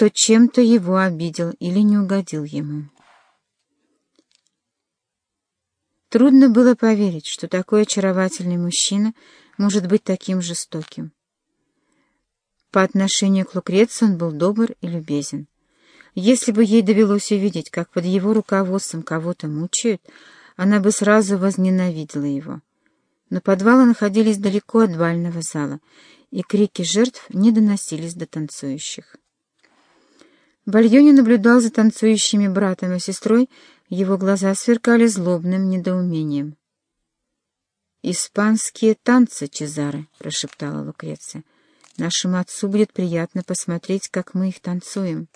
кто чем-то его обидел или не угодил ему. Трудно было поверить, что такой очаровательный мужчина может быть таким жестоким. По отношению к Лукреции он был добр и любезен. Если бы ей довелось увидеть, как под его руководством кого-то мучают, она бы сразу возненавидела его. Но подвалы находились далеко от бального зала, и крики жертв не доносились до танцующих. Бальони наблюдал за танцующими братом и сестрой, его глаза сверкали злобным недоумением. «Испанские танцы, Чезаре», — прошептала Лукреция. «Нашему отцу будет приятно посмотреть, как мы их танцуем».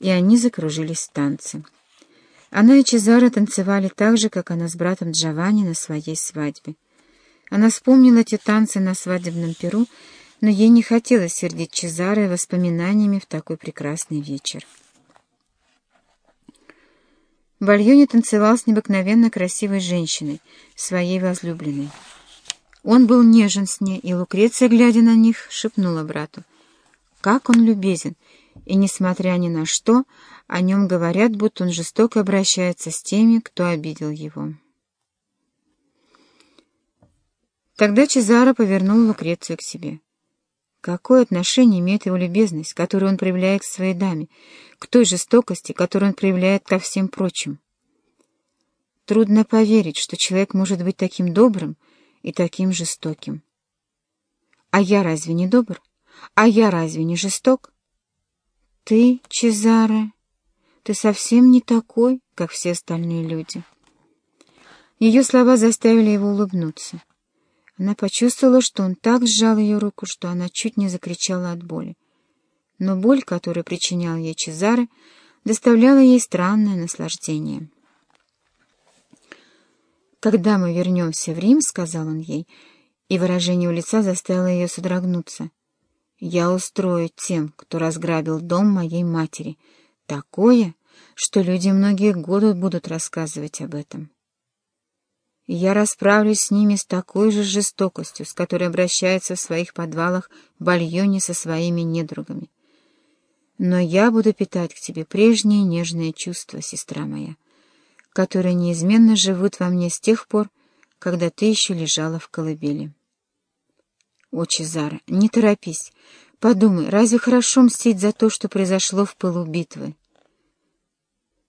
И они закружились в танце. Она и Чезаре танцевали так же, как она с братом Джованни на своей свадьбе. Она вспомнила эти танцы на свадебном перу, но ей не хотелось сердить Чезаре воспоминаниями в такой прекрасный вечер. Бальони танцевал с необыкновенно красивой женщиной, своей возлюбленной. Он был нежен с ней, и Лукреция, глядя на них, шепнула брату. Как он любезен, и, несмотря ни на что, о нем говорят, будто он жестоко обращается с теми, кто обидел его. Тогда Чезаро повернул Лукрецию к себе. Какое отношение имеет его любезность, которую он проявляет к своей даме, к той жестокости, которую он проявляет ко всем прочим? Трудно поверить, что человек может быть таким добрым и таким жестоким. А я разве не добр? А я разве не жесток? Ты, Чезаре, ты совсем не такой, как все остальные люди. Ее слова заставили его улыбнуться. Она почувствовала, что он так сжал ее руку, что она чуть не закричала от боли. Но боль, которую причинял ей Чезаре, доставляла ей странное наслаждение. «Когда мы вернемся в Рим», — сказал он ей, и выражение у лица заставило ее содрогнуться, — «я устрою тем, кто разграбил дом моей матери, такое, что люди многие годы будут рассказывать об этом» я расправлюсь с ними с такой же жестокостью, с которой обращается в своих подвалах Бальони со своими недругами. Но я буду питать к тебе прежние нежные чувства, сестра моя, которые неизменно живут во мне с тех пор, когда ты еще лежала в колыбели. О, Чезаро, не торопись. Подумай, разве хорошо мстить за то, что произошло в пылу битвы?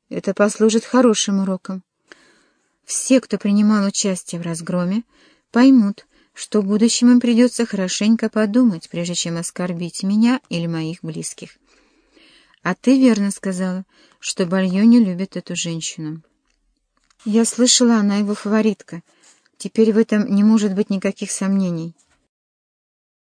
Это послужит хорошим уроком. Все, кто принимал участие в разгроме, поймут, что в будущем им придется хорошенько подумать, прежде чем оскорбить меня или моих близких. А ты верно сказала, что Бальони любит эту женщину. Я слышала, она его фаворитка. Теперь в этом не может быть никаких сомнений.